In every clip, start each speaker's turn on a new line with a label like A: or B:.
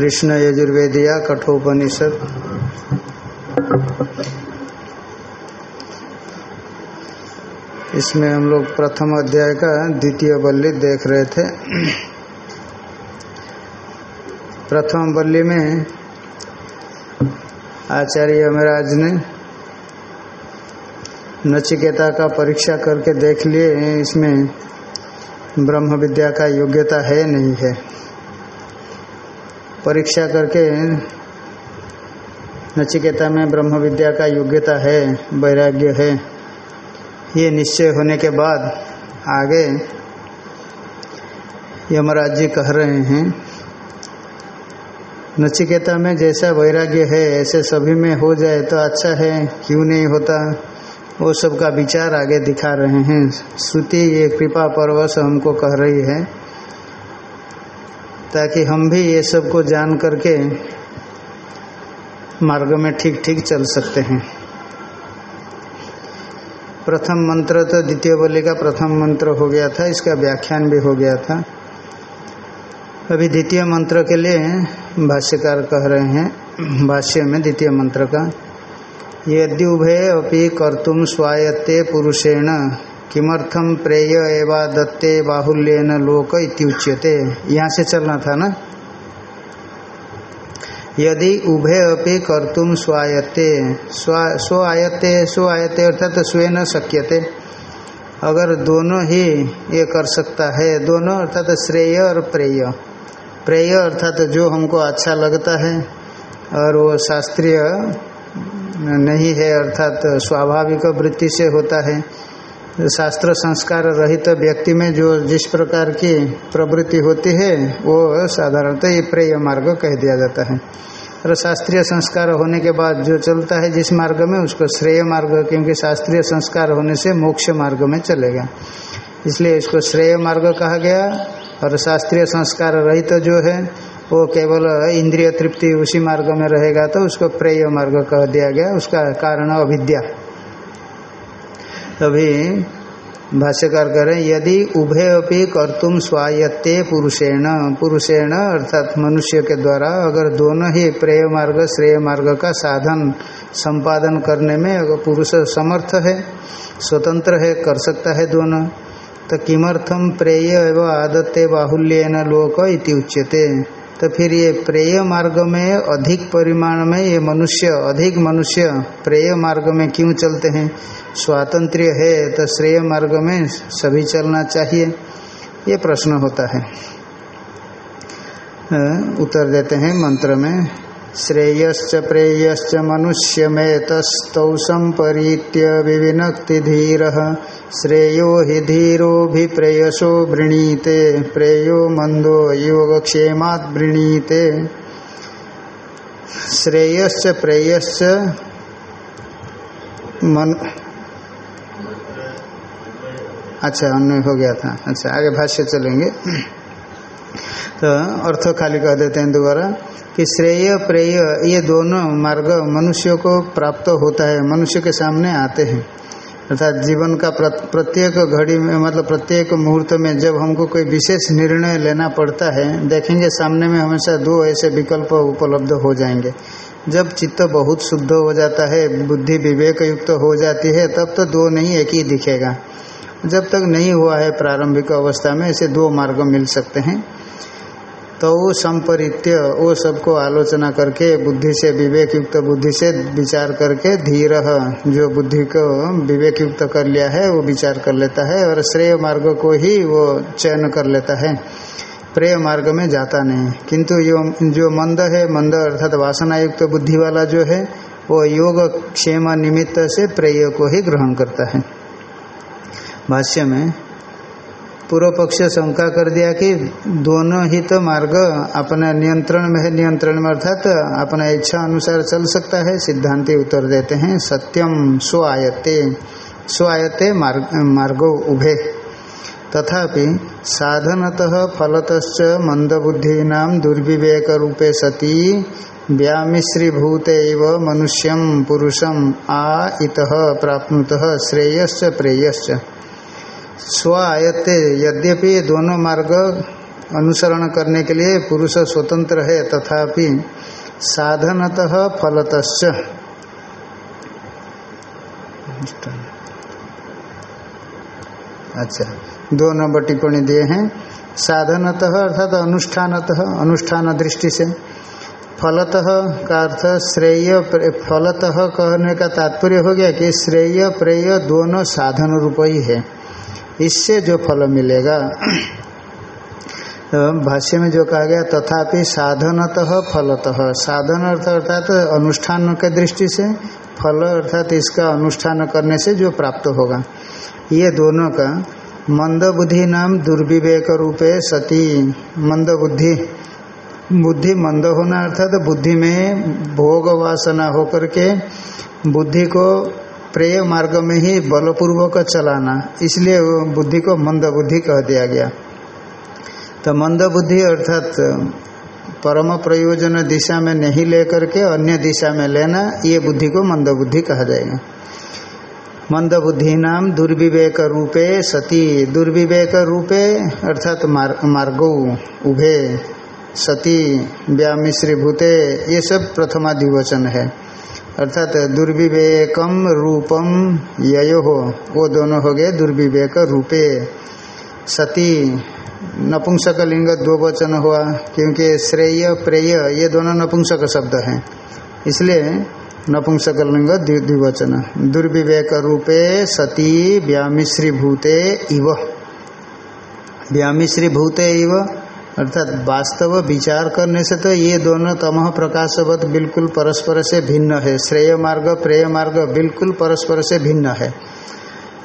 A: कृष्ण यजुर्वेदिया कठोपनिषद। इसमें हम लोग प्रथम अध्याय का द्वितीय बल्ली देख रहे थे। प्रथम बल्ली में आचार्य यमराज ने नचिकेता का परीक्षा करके देख लिए, इसमें ब्रह्म विद्या का योग्यता है नहीं है। परीक्षा करके नचिकेता में ब्रह्म विद्या का योग्यता है, वैराग्य है, ये निश्चय होने के बाद आगे यमराज जी कह रहे हैं, नचिकेता में जैसा वैराग्य है, ऐसे सभी में हो जाए तो अच्छा है, क्यों नहीं होता? वो सब का विचार आगे दिखा रहे हैं। श्रुति ये कृपा परवश हमको कह रही है। ताकि हम भी ये सबको जान करके मार्ग में ठीक ठीक चल सकते हैं। प्रथम मंत्र तो द्वितीय बलि का प्रथम मंत्र हो गया था, इसका व्याख्यान भी हो गया था। अभी द्वितीय मंत्र के लिए भाष्यकार कह रहे हैं, भाष्य में द्वितीय मंत्र का, यद्युभे अपि कर्तुम स्वायत्ते पुरुषेण किमर्थम प्रेय एवा दत्ते बाहुल्यन लोक इत्युच्यते यहाँ से चलना था ना? यदि उभे अपि कर्तुम स्वायत्ते, स्वा आयत्ते स्व आयत्ते अर्थात तो स्वे न शक्यते। अगर दोनों ही ये कर सकता है, दोनों अर्थात तो श्रेय और प्रेय। प्रेय अर्थात तो जो हमको अच्छा लगता है और वो शास्त्रीय नहीं है अर्थात स्वाभाविक वृत्ति से होता है शास्त्र संस्कार रहित तो व्यक्ति में जो जिस प्रकार की प्रवृत्ति होती है, वो साधारणतः ये प्रेय मार्ग कह दिया जाता है। और शास्त्रीय संस्कार होने के बाद जो चलता है जिस मार्ग में, उसको श्रेय मार्ग, क्योंकि शास्त्रीय संस्कार होने से मोक्ष मार्ग में चलेगा इसलिए इसको श्रेय मार्ग कहा गया। और शास्त्रीय संस्कार रहित तो जो है, वो केवल इंद्रिय तृप्ति उसी मार्ग में रहेगा तो उसको प्रेय मार्ग कह दिया गया। उसका कारण अविद्या। तभी भाष्यकार करें यदि उभय अपनी कर्तुम स्वायत्ते पुरुषेण। पुरुषेण अर्थात मनुष्य के द्वारा अगर दोनों ही प्रेय मार्ग, श्रेय मार्ग का साधन संपादन करने में अगर पुरुष समर्थ है, स्वतंत्र है, कर सकता है दोनों तो किमर्थम प्रेय एवं आदत्ते बाहुल्यन लोक इति उच्यते? तो फिर ये प्रेय मार्ग में अधिक परिमाण में ये मनुष्य, अधिक मनुष्य प्रेय मार्ग में क्यों चलते हैं? स्वातंत्र्य है तो श्रेय मार्ग में सभी चलना चाहिए। ये प्रश्न होता है। उत्तर देते हैं मंत्र में। श्रेयश्च प्रेयश्च मनुष्य में तस्तौ संपरीत्य विविनक्ति धीर श्रेयो हि धीरोभिप्रेयसो वृणीते, प्रेयो मंदो योगक्षेमात् वृणीते। श्रेयश्च प्रेयश्च मन अच्छा अन्य हो गया था। अच्छा आगे भाष्य चलेंगे। तो अर्थ खाली कह देते हैं दोबारा कि श्रेय, प्रेय, ये दोनों मार्ग मनुष्यों को प्राप्त होता है, मनुष्य के सामने आते हैं। अर्थात जीवन का प्रत्येक घड़ी में मतलब प्रत्येक मुहूर्त में जब हमको कोई विशेष निर्णय लेना पड़ता है, देखेंगे सामने में हमेशा दो ऐसे विकल्प उपलब्ध हो जाएँगे। जब चित्त बहुत शुद्ध हो जाता है, बुद्धि विवेक युक्त हो जाती है, तब तो दो नहीं, एक ही दिखेगा। जब तक नहीं हुआ है प्रारंभिक अवस्था में, ऐसे दो मार्ग मिल सकते हैं। तो संपरित्य वो सबको आलोचना करके, बुद्धि से विवेक युक्त बुद्धि से विचार करके धीर जो बुद्धि को विवेक युक्त कर लिया है, वो विचार कर लेता है और श्रेय मार्ग को ही वो चयन कर लेता है। प्रेय मार्ग में जाता नहीं। किंतु यो, जो मंद है, मंद अर्थात वासना युक्त बुद्धि वाला जो है, वो योग क्षेम निमित्त से प्रेय को ही ग्रहण करता है। भाष्य में पूर्व पक्ष शंका कर दिया कि दोनों ही तो मार्ग अपने नियंत्रण में है, नियंत्रण में अर्थात तो अपना इच्छा अनुसार चल सकता है, सिद्धांति उत्तर देते हैं, सत्यम स्व आयते स्व आयते मार्ग, मार्गो उभे। तथापि साधनतः फलत मंदबुद्धीना दुर्विवेक रूपे सती व्यामिश्रीभूत मनुष्यम पुरुषम आ इत प्राप्नुत श्रेयश्च, प्रेयश्च। स्व आयत्ते, यद्यपि दोनों मार्ग अनुसरण करने के लिए पुरुष स्वतंत्र है, तथापि साधनतः फलतश्च। अच्छा दो नंबर टिप्पणी दिए हैं। साधनतः अर्थात अनुष्ठानतः, अनुष्ठान दृष्टि से। फलतः का अर्थ श्रेय, फलतः कहने का तात्पर्य हो गया कि श्रेय, प्रेय दोनों साधन रूप ही है। इससे जो फल मिलेगा। तो भाष्य में जो कहा गया, तथापि साधनतः फलतः। साधन अर्थ अर्थात तो अनुष्ठान के दृष्टि से, फल अर्थात इसका अनुष्ठान करने से जो प्राप्त होगा। ये दोनों का मंदबुद्धि नाम दुर्विवेक रूपे सती। मंदबुद्धि, बुद्धि मंद होना अर्थात तो बुद्धि में भोग वासना होकर के बुद्धि को प्रेय मार्ग में ही बलपूर्वक चलाना, इसलिए बुद्धि को मंद बुद्धि कह दिया गया। तो मंद बुद्धि अर्थात, परम प्रयोजन दिशा में नहीं लेकर के अन्य दिशा में लेना, ये बुद्धि को मंद बुद्धि कहा जाएगा। मंद बुद्धि नाम दुर्विवेक रूपे सती, दुर्विवेक रूपे अर्थात मार्गो उभे, सती व्यामिश्री भूते ये सब प्रथमाधिवचन है। अर्थात दुर्विवेकम रूपम यो हो वो दोनों हो गए दुर्विवेक रूपे। सती नपुंसक लिंग दो वचन हुआ, क्योंकि श्रेय, प्रेय, ये दोनों नपुंसक शब्द हैं। इसलिए नपुंसक लिंग द्विवचन। दुर्विवेक रूपे सती व्यामिश्री भूते इव। व्यामिश्री भूते इव अर्थात वास्तव विचार करने से तो ये दोनों तमह प्रकाशवत बिल्कुल परस्पर से भिन्न है। श्रेय मार्ग, प्रेय मार्ग बिल्कुल परस्पर से भिन्न है।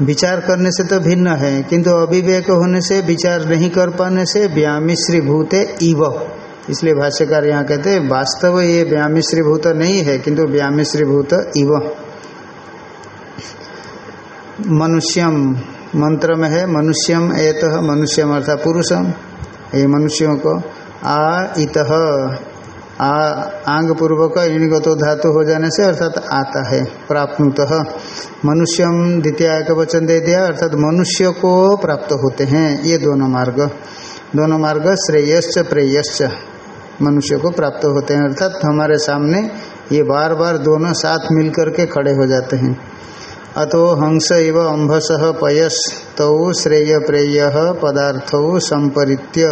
A: विचार करने से तो भिन्न है, किंतु अविवेक होने से, विचार नहीं कर पाने से व्यामिश्री भूते इव। इसलिए भाष्यकार यहाँ कहते हैं, वास्तव ये व्यामिश्री भूत नहीं है, किंतु व्यामिश्री भूत इव। मनुष्यम मंत्र में है, मनुष्यम एत मनुष्यम अर्थात पुरुषम। ये मनुष्यों को आ इत, आ आंग पूर्वक इणगतो धातु हो जाने से अर्थात आता है प्राप्त मनुष्यम द्वितीय का वचन दे दिया, अर्थात मनुष्य को प्राप्त होते हैं, ये दोनों मार्ग। दोनों मार्ग श्रेयश्च, प्रेयश्च, मनुष्य को प्राप्त होते हैं। अर्थात हमारे सामने ये बार बार दोनों साथ मिल करके खड़े हो जाते हैं। अतो हंस इव अंभस पयस, तौ श्रेय प्रेय पदार्थ संपरित्य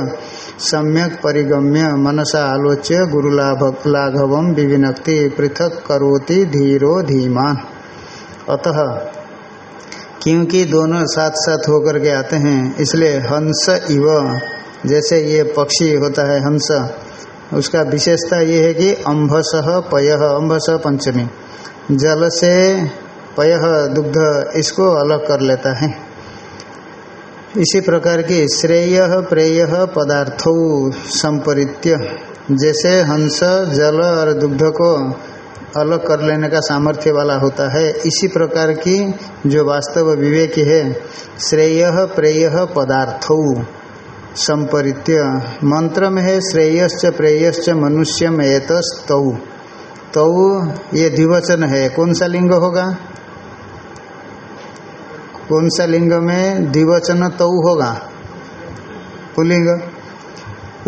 A: सम्यक परिगम्य मनसा आलोच्य गुरुलाभ लाघव विविनक्ति पृथक करोति धीरो धीमान अतः, क्योंकि दोनों साथ साथ होकर के आते हैं, इसलिए हंस इव, जैसे ये पक्षी होता है हंस, उसका विशेषता ये है कि अम्भस पय, अम्भस पंचमी। जल से पय दुग्ध इसको अलग कर लेता है। इसी प्रकार की श्रेय, प्रेय पदार्थों संपरित्य, जैसे हंस, जल और दुग्ध को अलग कर लेने का सामर्थ्य वाला होता है। इसी प्रकार की जो वास्तव विवेक है, श्रेय, प्रेय पदार्थौ संपरित्य मंत्र में है, श्रेयश्च, प्रेयश्च, मनुष्यम एतस्तौ। तौ ये द्विवचन है। कौन सा लिंग होगा? कौन सा लिंग में द्विवचन तौ होगा? पुलिंग।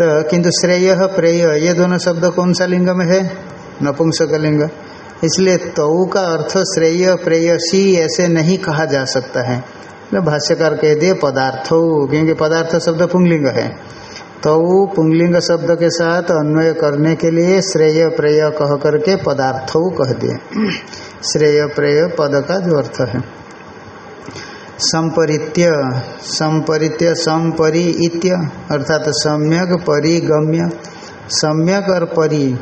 A: तो किंतु श्रेय, प्रेय, ये दोनों शब्द कौन सा लिंग में है? नपुंसक लिंग। इसलिए तऊ का अर्थ श्रेय प्रेयसी ऐसे नहीं कहा जा सकता है। तो भाष्यकार कह दिए पदार्थो, क्योंकि पदार्थ शब्द पुंगलिंग है। तऊ पुंगलिंग शब्द के साथ अन्वय करने के लिए श्रेय, प्रेय कह करके पदार्थो कह दिए। श्रेय, प्रेय पद का जो अर्थ है। संपरित्य संपरित्य, संपरि इत्य, अर्थात सम्यक, परिगम्य, सम्यक और परि,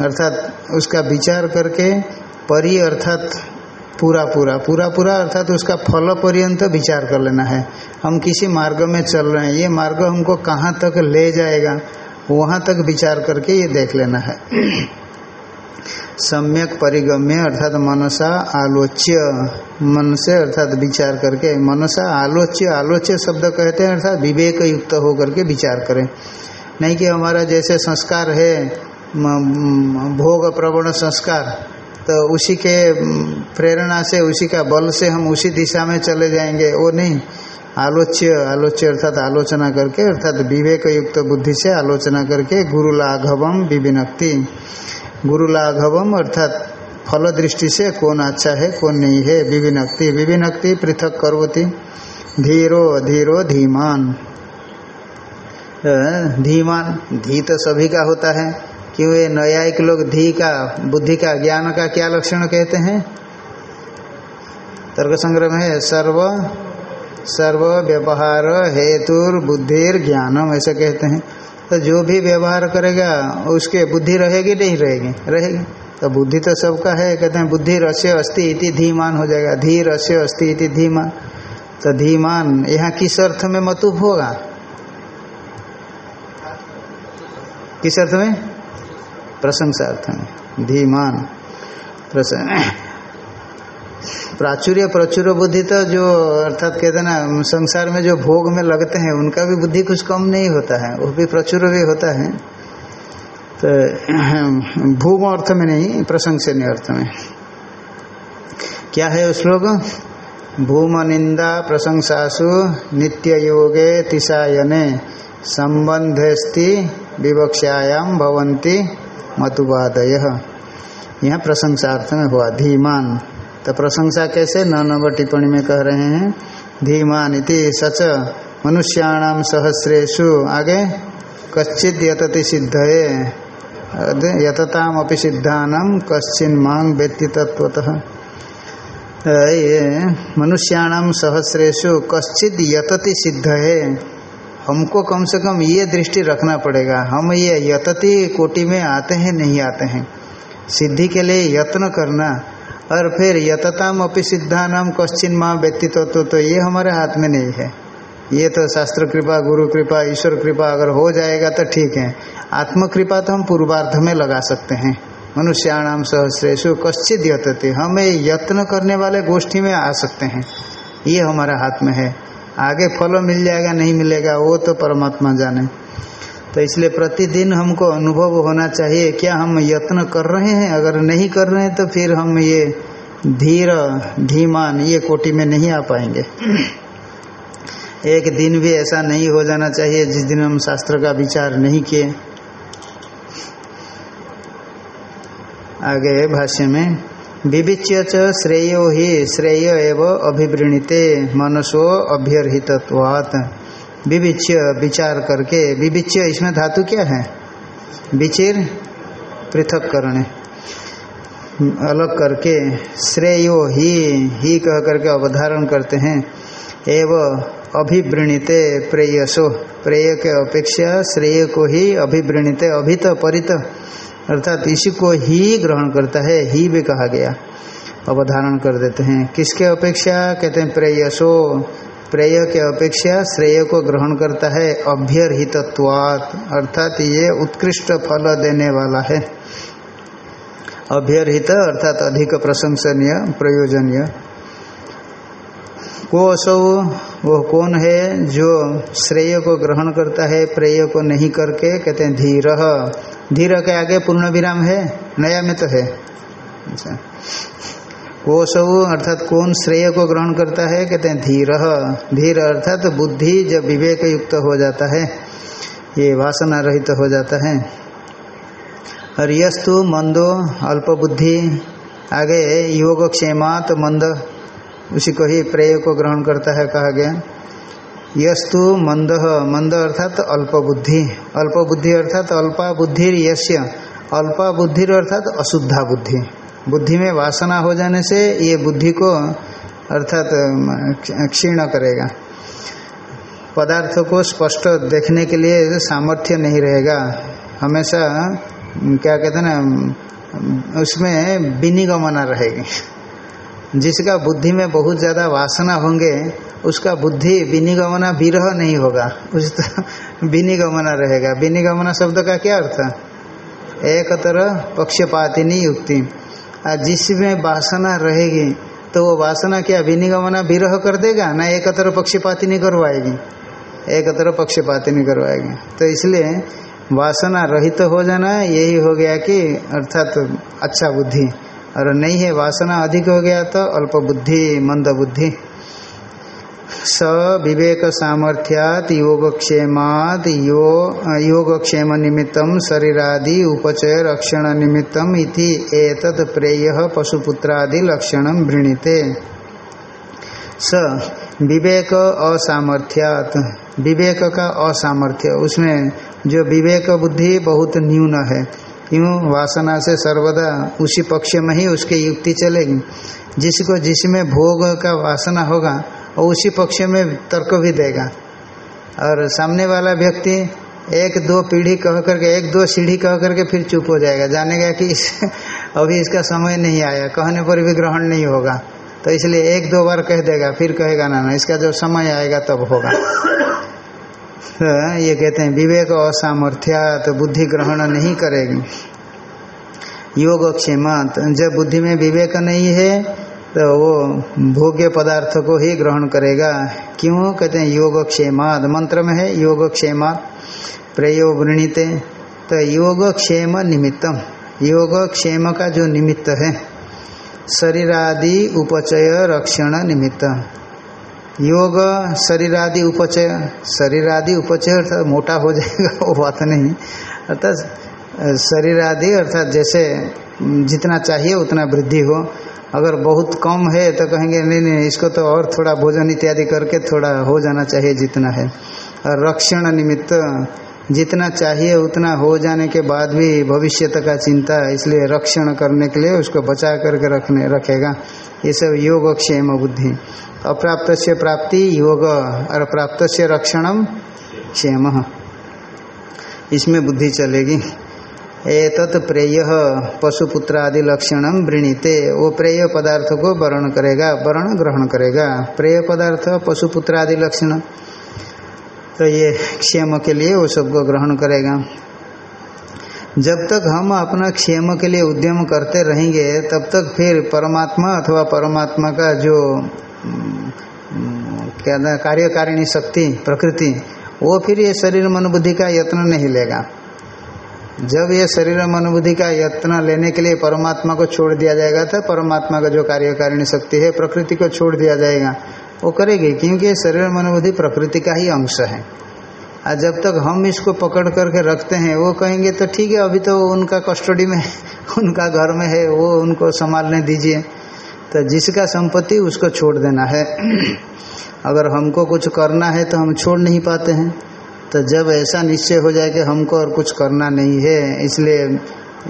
A: अर्थात उसका विचार करके परि अर्थात पूरा पूरा पूरा पूरा अर्थात उसका फल पर्यंत विचार कर लेना है। हम किसी मार्ग में चल रहे हैं, ये मार्ग हमको कहाँ तक ले जाएगा, वहाँ तक विचार करके ये देख लेना है। सम्यक परिगम्य अर्थात मनसा आलोच्य मन से अर्थात विचार करके, मनसा आलोच्य आलोच्य शब्द कहते हैं, अर्थात विवेक युक्त होकर के विचार करें। नहीं कि हमारा जैसे संस्कार है भोग प्रवण संस्कार तो उसी के प्रेरणा से, उसी का बल से हम उसी दिशा में चले जाएँगे, वो नहीं। आलोच्य आलोच्य अर्थात आलोचना करके, अर्थात विवेक युक्त बुद्धि से आलोचना करके, गुरु लाघवम विविनक्ति। गुरु लाघवम अर्थात फल दृष्टि से कौन अच्छा है, कौन नहीं है, विविनक्ति विविनक्ति पृथक करवती, धीरो धीरो, धीमान। धीमान, धी तो सभी का होता है। क्यों ये न्यायिक लोग धी का, बुद्धि का, ज्ञान का क्या लक्षण कहते हैं? तर्क संग्रह है, सर्व सर्व व्यवहार, हेतुर, बुद्धिर, ज्ञानम, ऐसा कहते हैं। तो जो भी व्यवहार करेगा, उसके बुद्धि रहेगी, नहीं रहेगी? रहेगी। तो बुद्धि तो सबका है, कहते हैं, बुद्धि रस्य अस्थि इति धीमान हो जाएगा। धी रस्य अस्ति इति धीमान। तो धीमान, यहाँ किस अर्थ में मतुब होगा? किस अर्थ में? प्रशंसा अर्थ में। धीमान। प्राचुर्य, प्रचुर बुद्धि तो जो, अर्थात कहते ना, संसार में जो भोग में लगते हैं, उनका भी बुद्धि कुछ कम नहीं होता है, वो भी प्रचुर भी होता है। तो भूम अर्थ में नहीं प्रशंसनीय अर्थ में। क्या है श्लोक? भूम निंदा प्रशंसासु नित्य योगे तिशायने, संबंधस्ति विवक्षायाम भवंती मतुवादय यहाँ प्रशंसार्थ में हुआ, धीमान। तो प्रशंसा कैसे? नौ नंबर टिप्पणी में कह रहे हैं धीमान इति सच मनुष्याणाम सहस्रेशु आगे कच्चित यतति सिद्धये। यतताम अपि सिद्धानम कश्चिन मांग व्यक्ति तत्वतः ये मनुष्याणाम सहस्रेशु कश्चित यतति सिद्ध है हमको कम से कम ये दृष्टि रखना पड़ेगा। हम ये यतति कोटि में आते हैं, नहीं आते हैं। सिद्धि के लिए यत्न करना और फिर यतताम अपि सिद्धानाम कश्चिन माँ व्यक्तित्व तो, तो ये हमारे हाथ में नहीं है। ये तो शास्त्र कृपा गुरु कृपा ईश्वर कृपा अगर हो जाएगा तो ठीक है। आत्म कृपा तो हम पूर्वार्ध में लगा सकते हैं। मनुष्याणाम सहस्रेशु कश्चित यतते। हमें यत्न करने वाले गोष्ठी में आ सकते हैं। ये हमारा हाथ में है। आगे फल मिल जाएगा नहीं मिलेगा वो तो परमात्मा जाने। तो इसलिए प्रतिदिन हमको अनुभव होना चाहिए, क्या हम यत्न कर रहे हैं? अगर नहीं कर रहे हैं तो फिर हम ये धीर, धीमान, ये कोटि में नहीं आ पाएँगे। एक दिन भी ऐसा नहीं हो जाना चाहिए, जिस दिन हम शास्त्र का विचार नहीं किए। आगे भाष्य में, विविच्य च श्रेयो ही, श्रेय एव अभिवृणीते, मनसो अभ्यर्हितत्वात्। विविच्य विचार करके, विविच्य इसमें धातु क्या है? विचिर, पृथक करने अलग करके, श्रेयो ही ही कह करके अवधारण करते हैं। एव अभिवृणीते प्रेयसो। प्रेय के अपेक्षा श्रेय को ही अभिवृणीते, अभित, परित। अर्थात इसी को ही ग्रहण करता है, ही भी कहा गया। अवधारण कर देते हैं। किसके अपेक्षा? कहते हैं प्रेयसो। प्रेय के अपेक्षा श्रेय को ग्रहण करता है, अभ्यर्हितत्वात्, अर्थात ये उत्कृष्ट फल देने वाला है। अभ्यर्हित, अर्थात अधिक प्रशंसनीय, प्रयोजनीय। को असो, वो कौन है जो श्रेय को ग्रहण करता है, प्रेय को नहीं करके, कहते हैं धीर। धीर के आगे पूर्ण विराम है नया में तो है। अच्छा। कोशव अर्थात कौन श्रेय को ग्रहण करता है? कहते हैं, धीर धीर अर्थात बुद्धि जब विवेक युक्त हो जाता है, ये वासना रहित तो हो जाता है। और यस्तु मंदो अल्पबुद्धि आगे योग क्षेमात मंद, उसी को ही प्रेय को ग्रहण करता है कहा गया। यस्तु मंद मंद अर्थात अल्प बुद्धि अल्प बुद्धि अर्थात अल्पा बुद्धि यश्य अल्पा बुद्धि अर्थात अशुद्धा बुद्धि। बुद्धि में वासना हो जाने से ये बुद्धि को अर्थात क्षीण करेगा। पदार्थों को स्पष्ट देखने के लिए सामर्थ्य नहीं रहेगा। हमेशा क्या कहते हैं ना उसमें विनिगमना रहेगी। जिसका बुद्धि में बहुत ज़्यादा वासना होंगे, उसका बुद्धि विनिगमना विरह नहीं होगा। उस तो विनिगमना रहेगा। विनिगमना शब्द का क्या अर्थ? है एक तरह पक्षपातिनी युक्ति। जिसमें वासना रहेगी तो वो वासना क्या विनिगमना विरह कर देगा, ना एक तरह पक्षपाती नहीं करवाएगी। एक तरह पक्षपाती नहीं करवाएगी। तो इसलिए वासना रहित तो हो जाना यही हो गया कि अर्थात तो अच्छा बुद्धि। और नहीं है वासना अधिक हो गया तो अल्प बुद्धि, मंद बुद्धि। स विवेक सामर्थ्यात योगक्षेमात यो योगक्षेम निमित्तम शरीरादि उपचय रक्षण निमित्तम इति प्रेय पशुपुत्रादि लक्षण वृणीते। स विवेक असामर्थ्यात। विवेक का असामर्थ्य। उसमें जो विवेक बुद्धि बहुत न्यून है। क्यों वासना से सर्वदा उसी पक्ष में ही उसकी युक्ति चलेगी। जिसको जिसमें भोग का वासना होगा और उसी पक्ष में तर्क भी देगा। और सामने वाला व्यक्ति एक दो पीढ़ी कह करके, एक दो सीढ़ी कह करके फिर चुप हो जाएगा। जानेगा कि इस अभी इसका समय नहीं आया, कहने पर भी ग्रहण नहीं होगा। तो इसलिए एक दो बार कह देगा, फिर कहेगा, ना ना, इसका जब समय आएगा तब होगा। तो ये कहते हैं, विवेक असामर्थ्या तो बुद्धि ग्रहण नहीं करेगी। योग क्षेमत जब बुद्धि में विवेक नहीं है तो वो भोग्य पदार्थ को ही ग्रहण करेगा। क्यों? कहते हैं, योग क्षेमाद। मंत्र में है, योग क्षेमाद। प्रयो वृणीते। तो योग क्षेम निमित्तम। योग क्षेम का जो निमित्त है, शरीरादि उपचय रक्षण निमित्त। योग शरीरादि उपचय शरीरादि उपचय अर्थात मोटा हो जाएगा, वो बात नहीं। अर्थात शरीरादि अर्थात जैसे जितना चाहिए उतना वृद्धि हो। अगर बहुत कम है तो कहेंगे, नहीं नहीं, इसको तो और थोड़ा भोजन इत्यादि करके थोड़ा हो जाना चाहिए जितना है। और रक्षण निमित्त जितना चाहिए उतना हो जाने के बाद भी भविष्य का चिंता, इसलिए रक्षण करने के लिए उसको बचा करके रखने, रखेगा। ये सब योग क्षेम बुद्धि। अप्राप्त से प्राप्ति योग, और प्राप्त से रक्षणम क्षेम। इसमें बुद्धि चलेगी। एतत् प्रेय पशुपुत्र आदि लक्षणम वृणीते। वो प्रेय पदार्थ को वर्ण करेगा, वर्ण ग्रहण करेगा। प्रेय पदार्थ पशुपुत्र आदि लक्षण। तो ये क्षेम के लिए वो सबको ग्रहण करेगा। जब तक हम अपना क्षेम के लिए उद्यम करते रहेंगे, तब तक फिर परमात्मा अथवा परमात्मा का जो क्या कार्यकारिणी शक्ति, प्रकृति, वो फिर ये शरीर मनोबुद्धि का यत्न नहीं लेगा। जब ये शरीर मनोबुद्धि का यत्न लेने के लिए परमात्मा को छोड़ दिया जाएगा तो परमात्मा का जो कार्यकारिणी शक्ति है, प्रकृति को छोड़ दिया जाएगा। वो करेगी, क्योंकि शरीर मनोबुद्धि प्रकृति का ही अंश है। और जब तक हम इसको पकड़ करके रखते हैं, वो कहेंगे तो ठीक है, अभी तो उनका कस्टडी में उनका घर में है, वो उनको संभालने दीजिए। तो जिसका संपत्ति, उसको छोड़ देना है। अगर हमको कुछ करना है तो हम छोड़ नहीं पाते हैं। तो जब ऐसा निश्चय हो जाए कि हमको और कुछ करना नहीं है, इसलिए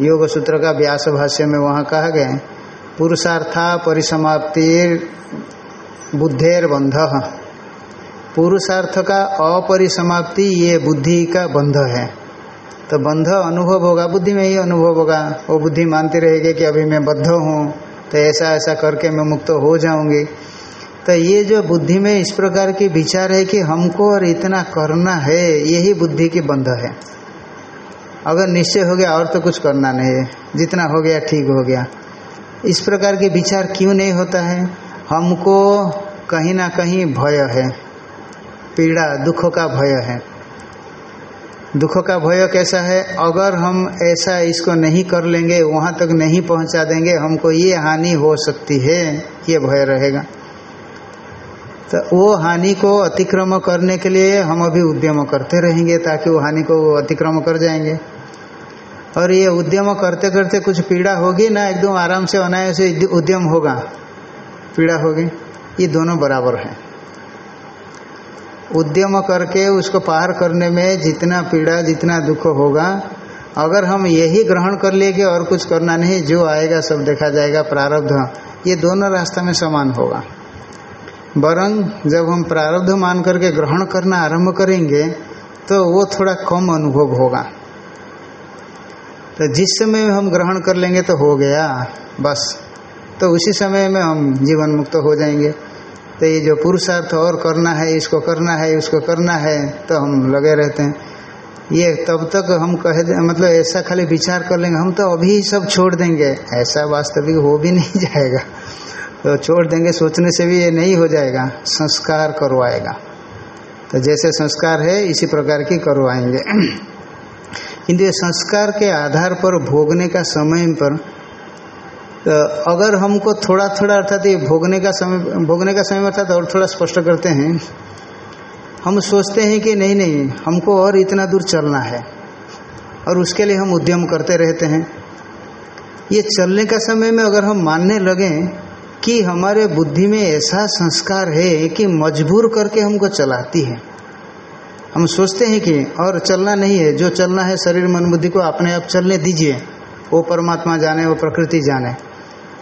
A: योग सूत्र का व्यास भाष्य में वहाँ कहा गया पुरुषार्था परिसमाप्ति बुद्धेर बंध। पुरुषार्थ का अपरिसमाप्ति ये बुद्धि का बंध है। तो बंध अनुभव होगा, बुद्धि में ही अनुभव होगा। वो बुद्धि मानती रहेगी कि अभी मैं बद्ध हूँ तो ऐसा ऐसा करके मैं मुक्त हो जाऊँगी। तो ये जो बुद्धि में इस प्रकार की विचार है कि हमको और इतना करना है, यही बुद्धि की बंध है। अगर निश्चय हो गया और तो कुछ करना नहीं है। जितना हो गया, ठीक हो गया। इस प्रकार के विचार क्यों नहीं होता है? हमको कहीं ना कहीं भय है। पीड़ा, दुख का भय है। दुख का भय कैसा है? अगर हम ऐसा इसको नहीं कर लेंगे, वहाँ तक नहीं पहुँचा देंगे, हमको ये हानि हो सकती है ये भय रहेगा। तो वो हानि को अतिक्रम करने के लिए हम अभी उद्यम करते रहेंगे ताकि वो हानि को अतिक्रम कर जाएँगे। और ये उद्यम करते करते कुछ पीड़ा होगी ना, एकदम आराम से अनायास उद्यम होगा। पीड़ा होगी। ये दोनों बराबर है। उद्यम करके उसको पार करने में जितना पीड़ा, जितना दुख होगा, अगर हम यही ग्रहण कर लिए कि और कुछ करना नहीं, जो आएगा सब देखा जाएगा, प्रारब्ध, ये दोनों रास्ता में समान होगा। वरं जब हम प्रारब्ध मान करके ग्रहण करना आरंभ करेंगे तो वो थोड़ा कम अनुभव होगा। तो जिस समय हम ग्रहण कर लेंगे तो हो गया, बस। तो उसी समय में हम जीवन मुक्त हो जाएँगे। तो ये जो पुरुषार्थ और करना है, इसको करना है, उसको करना है तो हम लगे रहते हैं। ये तब तक हम कह मतलब ऐसा खाली विचार कर लेंगे, हम तो अभी सब छोड़ देंगे। ऐसा वास्तविक हो भी नहीं जाएगा। तो छोड़ देंगे, सोचने से भी ये नहीं हो जाएगा। संस्कार करवाएगा। तो जैसे संस्कार है, इसी प्रकार की करवाएँगे। किंतु ये संस्कार के आधार पर भोगने का समय पर तो अगर हमको थोड़ा थोड़ा अर्थात ये भोगने का समय, भोगने का समय अर्थात और थोड़ा स्पष्ट करते हैं, हम सोचते हैं कि नहीं नहीं, हमको और इतना दूर चलना है। और उसके लिए हम उद्यम करते रहते हैं। ये चलने का समय में अगर हम मानने लगें कि हमारे बुद्धि में ऐसा संस्कार है कि मजबूर करके हमको चलाती है। हम सोचते हैं कि और चलना नहीं है, जो चलना है शरीर मन बुद्धि को अपने आप चलने दीजिए। वो परमात्मा जाने, वो प्रकृति जाने।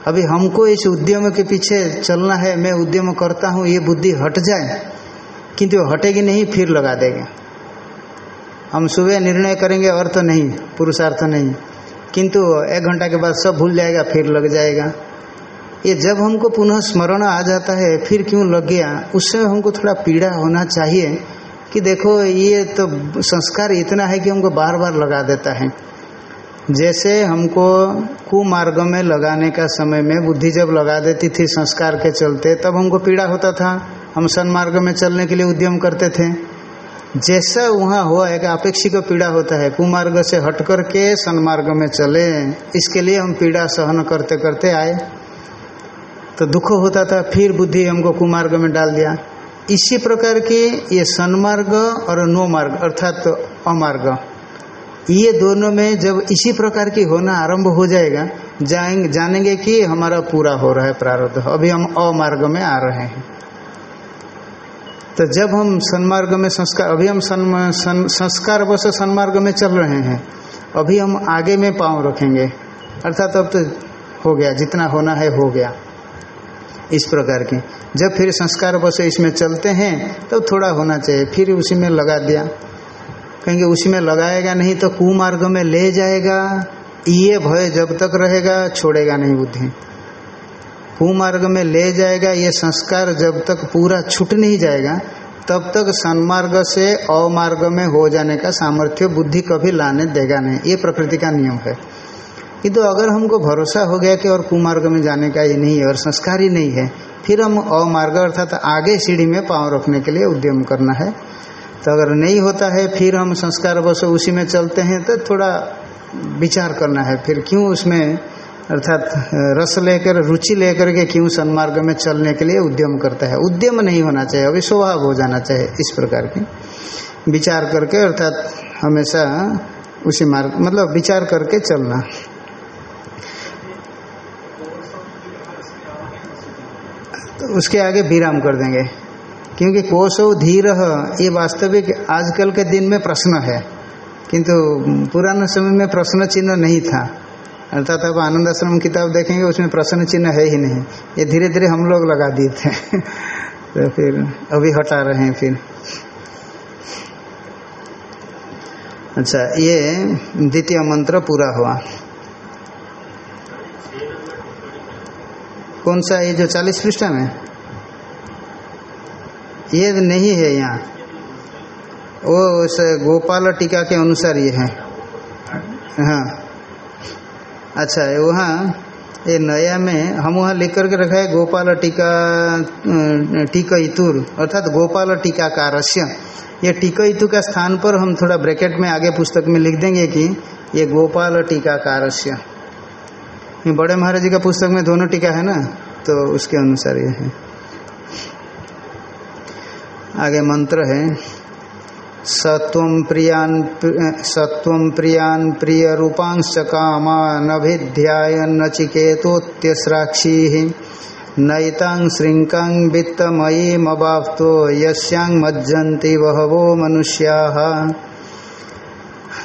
A: अभी हमको इस उद्यम के पीछे चलना है, मैं उद्यम करता हूँ, ये बुद्धि हट जाए, किंतु हटेगी नहीं, फिर लगा देंगे। हम सुबह निर्णय करेंगे अर्थ तो नहीं, पुरुषार्थ नहीं। किंतु एक घंटा के बाद सब भूल जाएगा, फिर लग जाएगा। ये जब हमको पुनः स्मरण आ जाता है, फिर क्यों लग गया, उससे हमको थोड़ा पीड़ा होना चाहिए कि देखो, ये तो संस्कार इतना है कि हमको बार बार लगा देता है। जैसे हमको कुमार्ग में लगाने का समय में बुद्धि जब लगा देती थी संस्कार के चलते, तब हमको पीड़ा होता था। हम सन्मार्ग में चलने के लिए उद्यम करते थे। जैसा वहाँ हुआ है कि अपेक्षी को पीड़ा होता है। कुमार्ग से हट करके सन्मार्ग में चले, इसके लिए हम पीड़ा सहन करते करते आए। तो दुख होता था फिर बुद्धि हमको कुमार्ग में डाल दिया। इसी प्रकार के ये सन्मार्ग और नो मार्ग अर्थात तो अमार्ग ये दोनों में जब इसी प्रकार की होना आरंभ हो जाएगा जाएँगे जानेंगे कि हमारा पूरा हो रहा है प्रारब्ध। अभी हम अमार्ग में आ रहे हैं। तो जब हम सन्मार्ग में संस्कार अभी हम सन, सन, संस्कार बस सन्मार्ग में चल रहे हैं अभी हम आगे में पाँव रखेंगे। अर्थात अब तो हो गया जितना होना है हो गया। इस प्रकार की। जब फिर संस्कार बस इसमें चलते हैं, तब तो थोड़ा होना चाहिए, फिर उसी में लगा दिया। कहेंगे, उसी में लगाएगा नहीं तो कुमार्ग में ले जाएगा। ये भय जब तक रहेगा, छोड़ेगा नहीं बुद्धि। कुमार्ग में ले जाएगा, ये संस्कार जब तक पूरा छूट नहीं जाएगा, तब तक सन्मार्ग से अमार्ग में हो जाने का सामर्थ्य बुद्धि कभी लाने देगा नहीं। ये प्रकृति का नियम है। किंतु तो अगर हमको भरोसा हो गया कि और कुमार्ग में जाने का ये नहीं है, और संस्कार ही नहीं है, फिर हम अमार्ग अर्थात आगे सीढ़ी में पाँव रखने के लिए उद्यम करना है। तो अगर नहीं होता है, फिर हम संस्कार बस उसी में चलते हैं तो थोड़ा विचार करना है, फिर क्यों उसमें अर्थात रस लेकर, रुचि लेकर के क्यों सन्मार्ग में चलने के लिए उद्यम करता है? उद्यम नहीं होना चाहिए, अभी स्वभाव हो जाना चाहिए इस प्रकार की। विचार करके अर्थात हमेशा उसी मार्ग मतलब विचार करके चलना। उसके आगे विराम कर देंगे। क्योंकि कोशो धीर ये वास्तविक आजकल के दिन में प्रश्न है। किंतु पुराने समय में प्रश्न चिन्ह नहीं था। अर्थात अब आनंद आश्रम किताब देखेंगे, उसमें प्रश्न चिन्ह है ही नहीं। ये धीरे धीरे हम लोग लगा दिए थे तो फिर अभी हटा रहे हैं फिर। अच्छा ये द्वितीय मंत्र पूरा हुआ। कौन सा, ये जो चालीस पृष्ठा में? ये नहीं है यहाँ। वो उस गोपाल टीका के अनुसार ये है। हाँ। अच्छा वहाँ, ये नया में हम वहाँ लिख करके रखा है गोपाल टीका टीका इतुर अर्थात गोपाल टीकाकारस्य ये टीका इतु का स्थान पर हम थोड़ा ब्रैकेट में आगे पुस्तक में लिख देंगे कि ये गोपाल टीकाकारस्य बड़े महाराज जी का पुस्तक में दोनों टीका है ना? तो उसके अनुसार ये है। आगे मंत्र है, सत्व प्रियान सत्व प्रियान प्रिय रूपांश कामानभिध्यायन नचिकेतोत्यस्राक्षी नईतांग श्रृंकांग वित्तमयीमवाप्तो यस्यांग मज्जंती बहवो मनुष्या।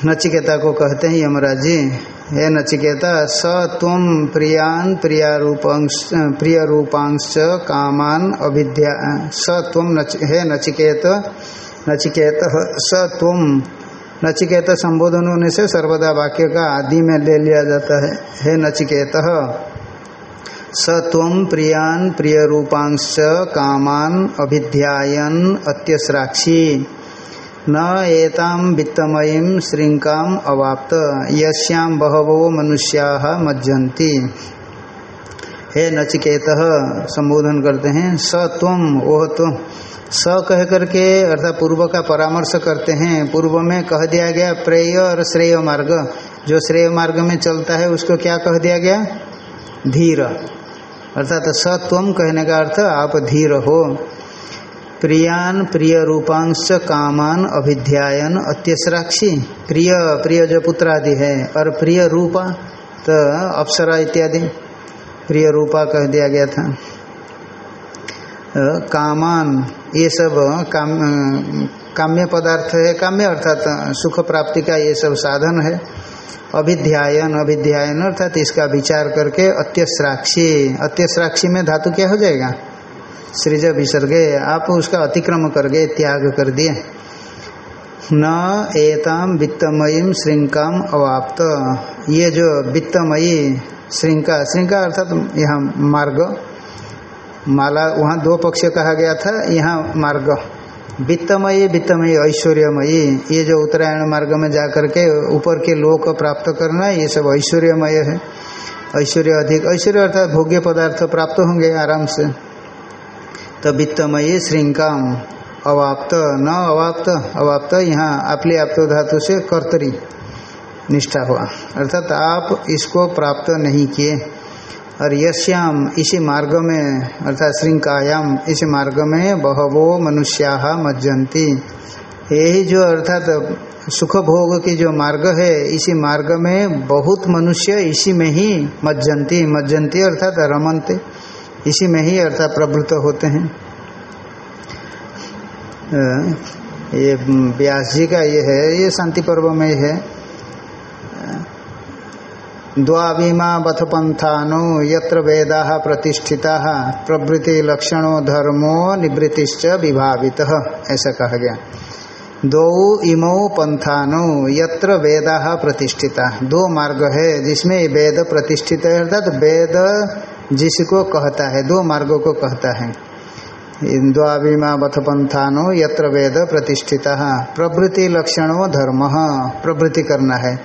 A: नचिकेता को कहते हैं, यमराज जी हे नचिकेता स तम प्रियान प्रिया प्रिय रूपांश कामान अभिध्या स तम नच, हे नचिकेत नचिकेत स तुम नचिकेत संबोधन होने से सर्वदा वाक्य का आदि में ले लिया जाता है। हे नचिकेत स तुम प्रियान प्रिय रूपांश कामान अभिध्यायन अत्यसराक्षी। न एताम वित्तमयीं श्रृंकाम अवाप्त यश्याम बहवो मनुष्या मज्जंती हे नचिकेत, संबोधन करते हैं। स तुम ओह तुम स कह करके, अर्थात पूर्व का परामर्श करते हैं। पूर्व में कह दिया गया प्रेय और श्रेय मार्ग। जो श्रेय मार्ग में चलता है, उसको क्या कह दिया गया? धीर। अर्थात सत्वम कहने का अर्थ आप धीर हो। प्रियान प्रिय रूपांश कामान अभिध्यायन अत्यसराक्षी। प्रिय प्रिय जो पुत्र आदि है, और प्रिय रूपा तो अप्सरा इत्यादि। प्रिय रूपा कह दिया गया था। कामान, ये सब काम काम्य पदार्थ है, काम्य अर्थात सुख प्राप्ति का ये सब साधन है। अभिध्यायन अभिध्यायन अर्थात इसका विचार करके अत्यश्राक्षी अत्यश्राक्षी में धातु क्या हो जाएगा? सृज विसर्गे आप उसका अतिक्रम कर गए, त्याग कर दिए। न एताम वित्तमयी श्रृंकाम अवाप्त। ये जो वित्तमयी श्रृंका श्रृंका अर्थात यहाँ मार्ग, माला, वहाँ दो पक्ष कहा गया था, यहाँ मार्ग। वित्तमयी वित्तमयी, ऐश्वर्यमयी, ये जो उत्तरायण मार्ग में जाकर के ऊपर के लोक प्राप्त करना, ये सब ऐश्वर्यमय है। ऐश्वर्य अधिक, ऐश्वर्य अर्थात भोग्य पदार्थ प्राप्त होंगे आराम से। तो वित्तमयी श्रृंकाम अवाप्त, न अवाप्त अवाप्त, यहाँ आपली आप धातु से कर्तरी निष्ठा हुआ। अर्थात आप इसको प्राप्त नहीं किए। और यश्याम इसी मार्ग में, अर्थात श्रृंकायाम इसी मार्ग में बहवो मनुष्या मज्जंती यही जो अर्थात सुख भोग की जो मार्ग है, इसी मार्ग में बहुत मनुष्य इसी में ही मज्जंती मज्जंती अर्थात रमनते। इसी में ही अर्थात प्रवृत्त होते हैं। ये व्यास जी का ये है, ये शांति पर्व में है द्वाभिमा बथ पंथानो यत्र वेदा प्रतिष्ठिता प्रवृत्ति लक्षणों धर्मो निवृत्तिश्च विभावित, ऐसा कहा गया। दो इमो पंथानो यत्र वेदा प्रतिष्ठिता। दो मार्ग है जिसमें वेद प्रतिष्ठित है, अर्थात वेद जिसको कहता है, दो मार्गों को कहता है। द्वाभिमा बथ पंथानो यत्र वेद प्रतिष्ठिता। प्रवृत्ति लक्षणों धर्म। प्रवृत्ति करना है।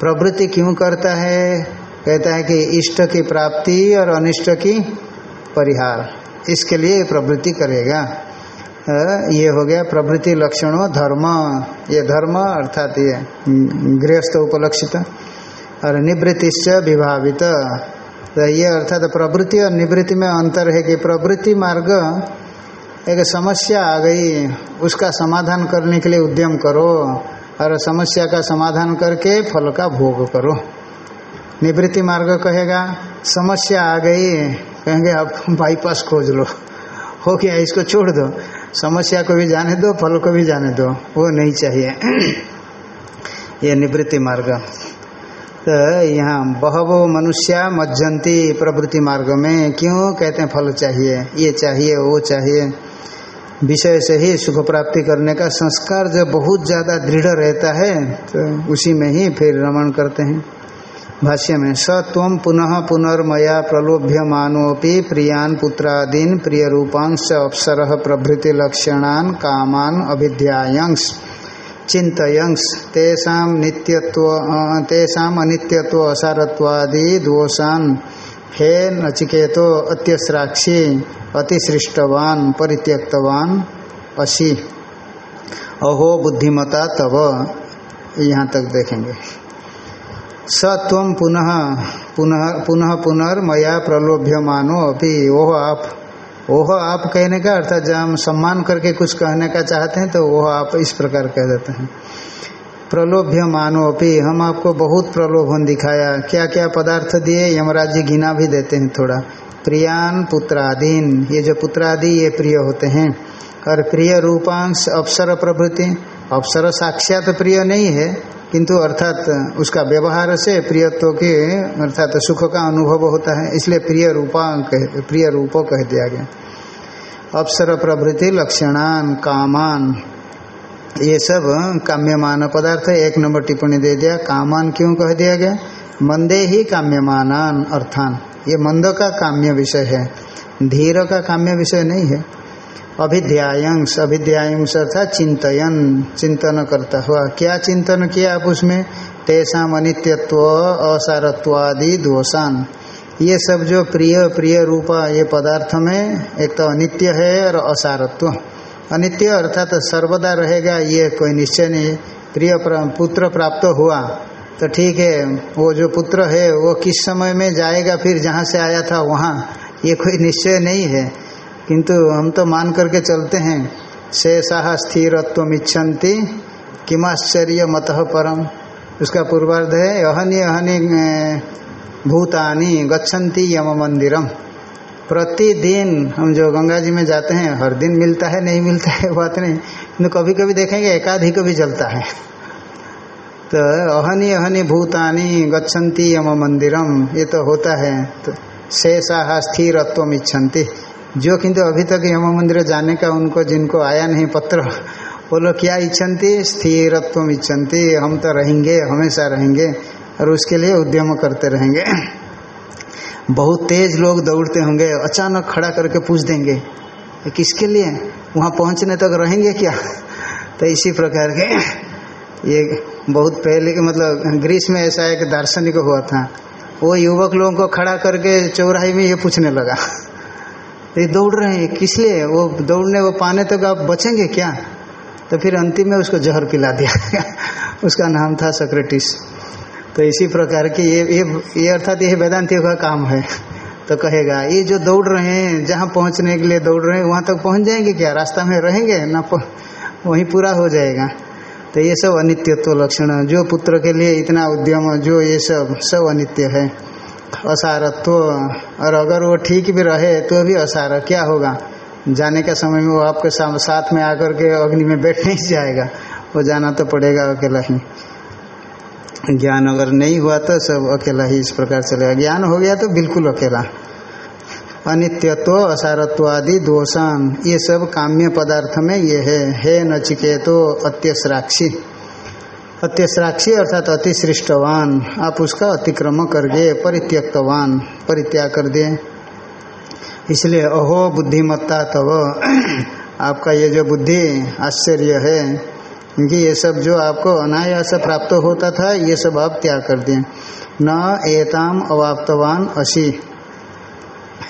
A: प्रवृत्ति क्यों करता है? कहता है कि इष्ट की प्राप्ति और अनिष्ट की परिहार। इसके लिए प्रवृत्ति करेगा। ये हो गया प्रवृत्ति लक्षणों धर्म। ये धर्म अर्थात ये गृहस्थ उपलक्षित। और निवृत्तिश्च विभावित। तो ये अर्थात प्रवृत्ति और निवृत्ति में अंतर है कि प्रवृत्ति मार्ग एक समस्या आ गई, उसका समाधान करने के लिए उद्यम करो और समस्या का समाधान करके फल का भोग करो। निवृत्ति मार्ग कहेगा, समस्या आ गई, कहेंगे आप बाईपास खोज लो। हो गया, इसको छोड़ दो। समस्या को भी जाने दो, फल को भी जाने दो। वो नहीं चाहिए। ये निवृत्ति मार्ग। तो यहाँ बहवो मनुष्या मज्जंती प्रवृत्ति मार्ग में। क्यों? कहते हैं, फल चाहिए, ये चाहिए, वो चाहिए। विषय से ही सुख प्राप्ति करने का संस्कार जब बहुत ज़्यादा दृढ़ रहता है तो उसी में ही फिर रमण करते हैं। भाष्य में, स तम पुनः पुनर्मया प्रलोभ्य मानोपि प्रियान पुत्रादीन प्रिय रूपांश अप्सर प्रभृति लक्षणान कामान अभिध्यायंश चिंतयंस तेषा नित्यत्व तेषा अनित्यत्व, असारत्वादि दोषान। हे नचिकेतो अत्यश्राक्षी अतिसृष्टवान, परित्यक्तवान, असी। अहो, बुद्धिमता तब यहाँ तक देखेंगे। सत्व पुनः पुनः पुनः पुनर्मया प्रलोभ्य मानो अभी ओह, आप। ओह, आप कहने का अर्थात जब हम सम्मान करके कुछ कहने का चाहते हैं तो वह आप इस प्रकार कह देते हैं। प्रलोभ्य मानो अपी हम आपको बहुत प्रलोभन दिखाया। क्या क्या पदार्थ दिए, यमराज जी गिना भी देते हैं थोड़ा। प्रियान, पुत्रादीन, ये जो पुत्रादि, ये प्रिय होते हैं। और प्रिय रूपांश, अप्सर प्रभृति, अप्सर साक्षात प्रिय नहीं है किंतु अर्थात उसका व्यवहार से प्रियत्व के, अर्थात सुख का अनुभव होता है, इसलिए प्रिय रूपा कह, प्रिय रूपो कह दिया गया। अप्सर प्रभृति लक्षणान, कामान, ये सब काम्यमान पदार्थ एक नंबर टिप्पणी दे दिया। कामान क्यों कह दिया गया? मंदे ही काम्यमानान, अर्थान। ये मंद का काम्य विषय है, धीर का काम्य विषय नहीं है। अभिध्यायंश अभिध्यायंश अर्थात चिंतन चिंतन करता हुआ। क्या चिंतन किया आप उसमें? तेषा अनित्यत्व, असारत्वादि दोषान। ये सब जो प्रिय प्रिय रूपा, ये पदार्थ में, एक तो अनित्य है और असारत्व। अनित्य अर्थात सर्वदा रहेगा, ये कोई निश्चय नहीं। प्रिय पुत्र प्राप्त हुआ तो ठीक है, वो जो पुत्र है, वो किस समय में जाएगा, फिर जहाँ से आया था, वहाँ। ये कोई निश्चय नहीं है। किंतु हम तो मान करके चलते हैं। शेषा स्थिरत्व इच्छन्ति किमाश्चर्य मत परम? उसका पूर्वार्ध है, अहनि अहनि भूतानी गच्छन्ति यम मंदिरम प्रतिदिन हम जो गंगा जी में जाते हैं, हर दिन मिलता है, नहीं मिलता है, बात नहीं। कभी कभी देखेंगे, एकाधिक भी चलता है। तो अहनि अहनि, भूतानी गच्छन्ति यम मंदिरम ये तो होता है। तो स्थिरत्व इच्छन्ति जो किंतु अभी तक यम मंदिर जाने का उनको जिनको आया नहीं पत्र, वो लोग क्या इच्छन्ति? स्थिरत्व इच्छन्ति। हम तो रहेंगे, हमेशा रहेंगे, और उसके लिए उद्यम करते रहेंगे। बहुत तेज लोग दौड़ते होंगे, अचानक खड़ा करके पूछ देंगे किसके लिए? वहाँ पहुँचने तक रहेंगे क्या? तो इसी प्रकार के ये बहुत पहले के मतलब ग्रीस में ऐसा एक दार्शनिक हुआ था। वो युवक लोगों को खड़ा करके चौराहे में ये पूछने लगा। ये दौड़ रहे हैं किस लिए? वो दौड़ने वो पाने तक तो आप बचेंगे क्या? तो फिर अंतिम में उसको जहर पिला दिया उसका नाम था सक्रेटिस। तो इसी प्रकार की ये ये ये अर्थात ये वेदांतियों का काम है। तो कहेगा, ये जो दौड़ रहे हैं, जहाँ पहुँचने के लिए दौड़ रहे हैं, वहाँ तक तो पहुँच जाएँगे क्या? रास्ता में रहेंगे? ना वहीं पूरा हो जाएगा। तो ये सब अनित्यत्व लक्षण जो पुत्र के लिए इतना उद्यम, जो ये सब सब अनित्य है। असारत्व और अगर वो ठीक भी रहे तो भी असार, क्या होगा? जाने का समय में वो आपके साथ में आकर के अग्नि में बैठ नहीं जाएगा। वो जाना तो पड़ेगा अकेला ही। ज्ञान अगर नहीं हुआ तो सब अकेला ही इस प्रकार चलेगा। ज्ञान हो गया तो बिल्कुल अकेला। अनित्यत्व असारत्व आदि दोषान, ये सब काम्य पदार्थ में ये है। हे नचिकेतो, अत्यसराक्षी। अत्यसराक्षी अर्थात अतिसृष्टवान। आप उसका अतिक्रम कर गए परित्यक्तवान, परित्याग कर दिए इसलिए अहो बुद्धिमत्ता तब आपका ये जो बुद्धि, आश्चर्य है, क्योंकि ये सब जो आपको अनायास प्राप्त होता था, ये सब आप त्याग कर दिए न एताम अवाप्तवान असी।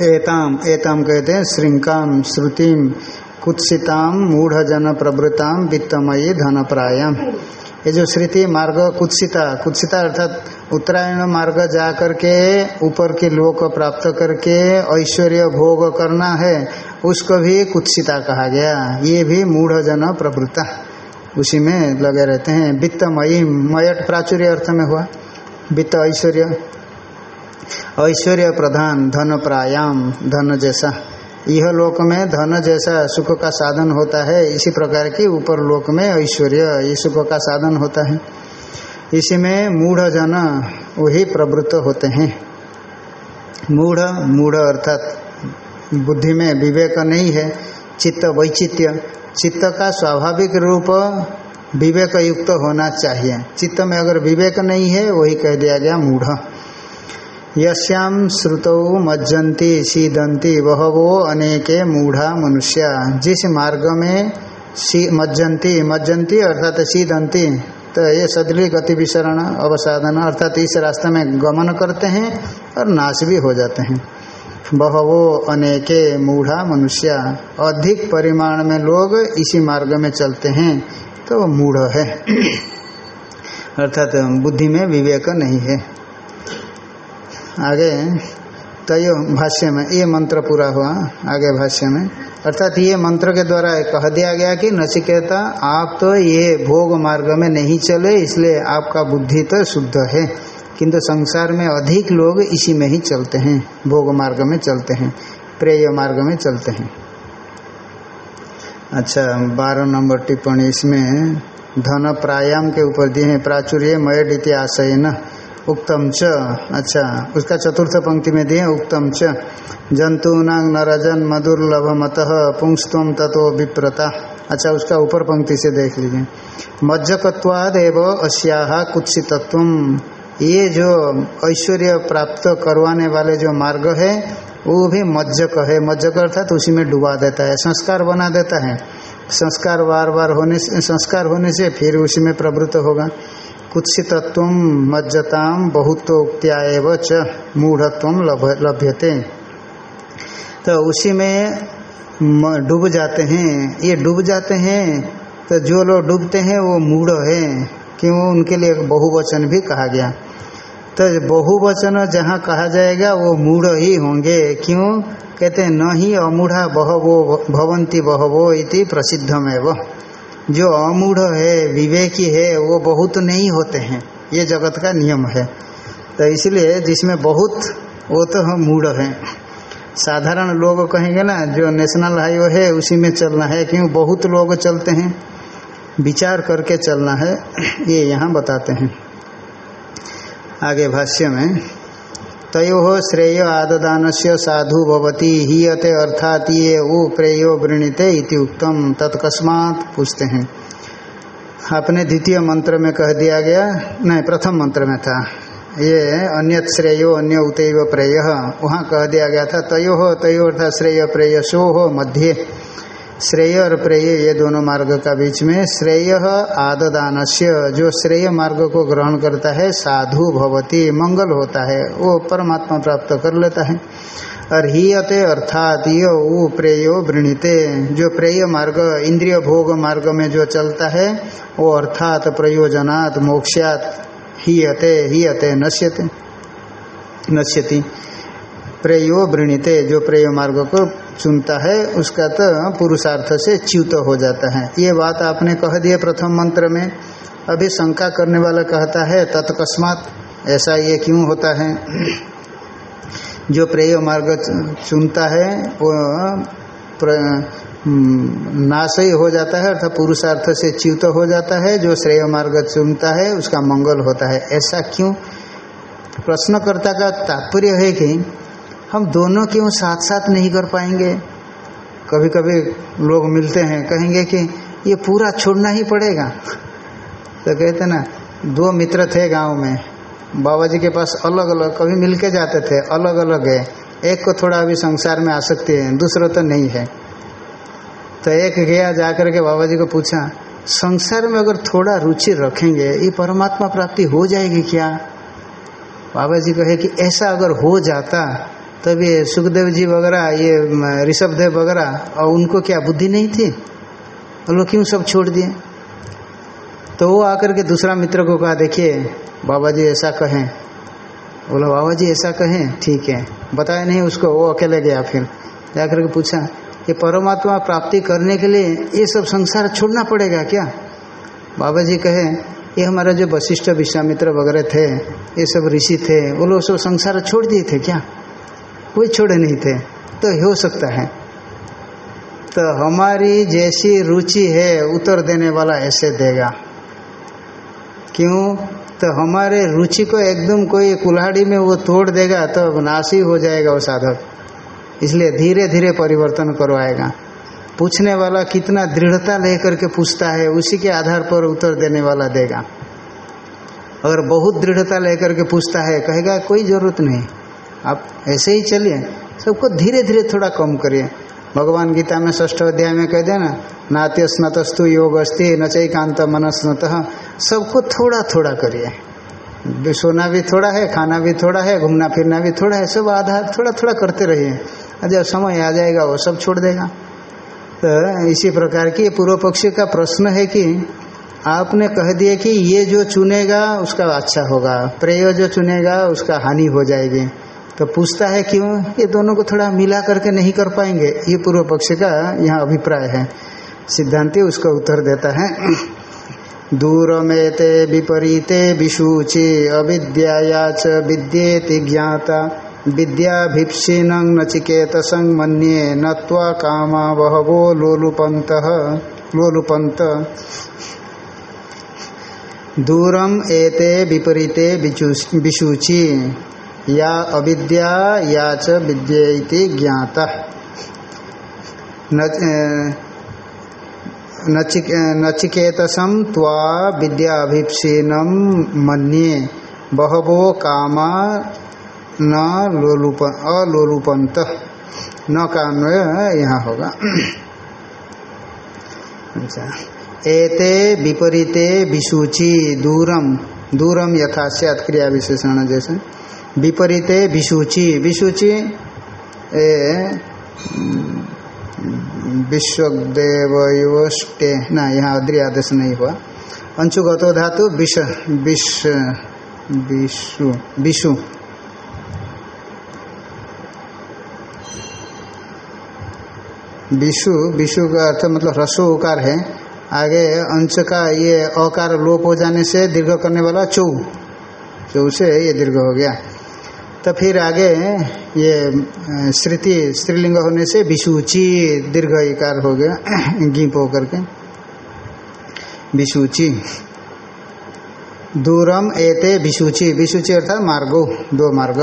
A: एताम एताम कहते हैं श्रृंकाम श्रुतिम, कुत्सिताम मूढ़ जन प्रवृताम वित्तमयी धन प्रायाम ये जो श्रुति मार्ग, कुत्सिता कुत्सिता अर्थात उत्तरायण मार्ग जा करके, ऊपर के लोक प्राप्त करके, ऐश्वर्य भोग करना है, उसको भी कुत्सिता कहा गया। ये भी मूढ़ जन प्रवृत्ता। उसी में लगे रहते हैं, वित्तमयी, मयट प्राचुर्य अर्थ में हुआ। वित्त ऐश्वर्य। ऐश्वर्य प्रधान, धन प्रायाम, धन जैसा। यह लोक में धन जैसा सुख का साधन होता है, इसी प्रकार की ऊपर लोक में ऐश्वर्य, ये सुख का साधन होता है। इसी में मूढ़ जन वही प्रवृत्त होते हैं। मूढ़ मूढ़ अर्थात बुद्धि में विवेक नहीं है, चित्त वैचित्य चित्त का स्वाभाविक रूप विवेक युक्त होना चाहिए। चित्त में अगर विवेक नहीं है, वही कह दिया गया मूढ़। यश्याम श्रुतौ मज्जंती सीदंती बहवो अनेके मूढ़ा मनुष्य। जिस मार्ग में सी मज्जंती मज्जंती अर्थात सीदंती तो ये सदली गति विसरण अवसाधन अर्थात इस रास्ते में गमन करते हैं और नाश भी हो जाते हैं। बहवो अनेके मूढ़ा मनुष्य। अधिक परिमाण में लोग इसी मार्ग में चलते हैं तो मूढ़ है। अर्थात बुद्धि में विवेक नहीं है। आगे तय भाष्य में, ये मंत्र पूरा हुआ, आगे भाष्य में। अर्थात ये मंत्र के द्वारा कह दिया गया कि नचिकेता, आप तो ये भोग मार्ग में नहीं चले, इसलिए आपका बुद्धि तो शुद्ध है। किंतु संसार में अधिक लोग इसी में ही चलते हैं, भोग मार्ग में चलते हैं, प्रेय मार्ग में चलते हैं। अच्छा बारह नंबर टिप्पणी इसमें, धन प्रायाम के ऊपर दिए हैं, प्राचुर्य मयड इतिहाशय न उक्तम च। अच्छा उसका चतुर्थ पंक्ति में दिए, उक्तम च। जंतूनांग नरजन मधुर्लभ मत पुंस्तम तत्व विप्रता। अच्छा उसका ऊपर पंक्ति से देख लीजिए। मज्जकत्वाद एवं अस्या कुत्सितत्व ये जो ऐश्वर्य प्राप्त करवाने वाले जो मार्ग है, वो भी मज्जक है। मज्जक अर्थात तो उसी में डुबा देता है, संस्कार बना देता है। संस्कार बार बार होने से, संस्कार होने से फिर उसी में प्रवृत्त होगा। कुत्सितत्व मज्जताम बहुतोक्त्या च मूढ़त्व लभ्यते। तो उसी में डूब जाते हैं। ये डूब जाते हैं तो जो लोग डूबते हैं, वो मूढ़ है। क्यों? उनके लिए बहुवचन भी कहा गया। तो बहुवचन जहाँ कहा जाएगा, वो मूढ़ ही होंगे। क्यों? कहते हैं, न ही अमूढ़ा बहवो, भवंती बहवो इति प्रसिद्धमेव। जो अमूढ़ है, विवेकी है, वो बहुत नहीं होते हैं। ये जगत का नियम है। तो इसलिए जिसमें बहुत, वो तो हम मूढ़ हैं। साधारण लोग कहेंगे ना, जो नेशनल हाईवे है, उसी में चलना है। क्यों? बहुत लोग चलते हैं। विचार करके चलना है। ये यहाँ बताते हैं। आगे भाष्य में तयो श्रेय आददान से साधु भवती, हीयते अर्थात ये वो प्रेयो वृणीते उत्तम तत्कस्मात पूछते हैं। आपने द्वितीय मंत्र में कह दिया गया, नहीं, प्रथम मंत्र में था। ये अन्य श्रेयो, अन्य उतव प्रेय, वहाँ कह दिया गया था, तयो हो तयो अर्थात श्रेय प्रेय सो हो मध्य। श्रेय और प्रेय ये दोनों मार्ग का बीच में श्रेय आददान जो श्रेय मार्ग को ग्रहण करता है, साधु भवती मंगल होता है, वो परमात्मा प्राप्त कर लेता है। और हीयते अर्थात ये वो प्रेयो वृणीते। जो प्रेय मार्ग, इंद्रिय भोग मार्ग में जो चलता है, वो अर्थात प्रयोजनात्, मोक्षात, हीयते हीयते, नश्यते, नश्यति। प्रेयो वृणीते, जो प्रेय मार्ग को चुनता है, उसका तो पुरुषार्थ से च्युत हो जाता है। ये बात आपने कह दिए प्रथम मंत्र में। अभी शंका करने वाला कहता है तत्कस्मात ऐसा ये क्यों होता है? जो प्रेय मार्ग चुनता है, वो नाश ही हो जाता है, अर्थात पुरुषार्थ से च्युत हो जाता है। जो श्रेय मार्ग चुनता है, उसका मंगल होता है। ऐसा क्यों? प्रश्नकर्ता का तात्पर्य है कि हम दोनों क्यों साथ साथ नहीं कर पाएँगे? कभी कभी लोग मिलते हैं, कहेंगे कि ये पूरा छोड़ना ही पड़ेगा। तो कहते ना, दो मित्र थे गाँव में। बाबा जी के पास अलग अलग कभी मिलके जाते थे अलग अलग है। एक को थोड़ा अभी संसार में आ सकती है, दूसरा तो नहीं है। तो एक गया जाकर के बाबा जी को पूछा, संसार में अगर थोड़ा रुचि रखेंगे, ये परमात्मा प्राप्ति हो जाएगी क्या? बाबा जी कहे कि ऐसा अगर हो जाता तब ये सुखदेव जी वगैरह, ये ऋषभ देव वगैरह, और उनको क्या बुद्धि नहीं थी? और लोग क्यों सब छोड़ दिए? तो वो आकर के दूसरा मित्र को कहा, देखिए, बाबा जी ऐसा कहें। बोला, बाबा जी ऐसा कहें, ठीक है। बताया नहीं उसको, वो अकेले गया फिर। जाकर के पूछा, ये परमात्मा प्राप्ति करने के लिए ये सब संसार छोड़ना पड़ेगा क्या? बाबा जी कहे, ये हमारा जो वशिष्ठ विश्वामित्र वगैरह थे, ये सब ऋषि थे, वो लोग सब संसार छोड़ दिए थे क्या? कोई छोड़े नहीं थे। तो हो सकता है। तो हमारी जैसी रुचि है, उत्तर देने वाला ऐसे देगा। क्यों? तो हमारे रुचि को एकदम कोई कुल्हाड़ी में वो तोड़ देगा तो नाश ही हो जाएगा वो साधक। इसलिए धीरे धीरे परिवर्तन करवाएगा। पूछने वाला कितना दृढ़ता लेकर के पूछता है, उसी के आधार पर उत्तर देने वाला देगा। अगर बहुत दृढ़ता लेकर के पूछता है, कहेगा, कोई ज़रूरत नहीं। आप ऐसे ही चलिए। सबको धीरे धीरे थोड़ा कम करिए। भगवान गीता में ष्ठ अध्याय में कह देना नात्य स्नतस्तु योग अस्ति नचैकांत मनस्नत। सबको थोड़ा थोड़ा करिए। सोना भी थोड़ा है, खाना भी थोड़ा है, घूमना फिरना भी थोड़ा है, सब आधार थोड़ा थोड़ा करते रहिए। जब समय आ जाएगा, वो सब छोड़ देगा। तो इसी प्रकार की पूर्व पक्षी का प्रश्न है कि आपने कह दिया कि ये जो चुनेगा, उसका अच्छा होगा। प्रेय जो चुनेगा, उसका हानि हो जाएगी। तो पूछता है क्यों? ये दोनों को थोड़ा मिला करके नहीं कर पाएँगे। ये पूर्व पक्ष का यहाँ अभिप्राय है। सिद्धांति उसका उत्तर देता है। दूर में ते विपरीते विशूचि अविद्या च विद्येति ज्ञाता। विद्याभिप्सिन नचिकेत संग मन्ये नत्वा कामा बहवो लोलुपंत लोलुपंत दूरम एते विपरीते विशूचि। या अविद्या या च विद्येति ज्ञाता। नचिकेतसम त्वा विद्याभिप्सीनम मन्ये, बहवो कामा न लोलुप अलोलुपंत न का अन्वय यहाँ होगा। अच्छा। एते विपरीते विसूचि दूरम दूरम यथा क्रिया विशेषण जैसे। विपरीते विसूचि विसूचि विश्वदेव युष्टे ना, यहाँ अद्रि आदेश नहीं हुआ। अंशुगतो धातु विष विष, विषु विषु। विषु विषु का अर्थ मतलब ह्रस्व उकार है। आगे अंश का ये अकार लोप हो जाने से दीर्घ करने वाला चौ। चौ से ये दीर्घ हो गया। तो फिर आगे ये श्रुति, स्त्रीलिंग होने से विषुची दीर्घ इकार हो गया, गीप होकर के। विषुची दूरम एते विषुची विषुची अर्थात मार्गो, दो मार्ग।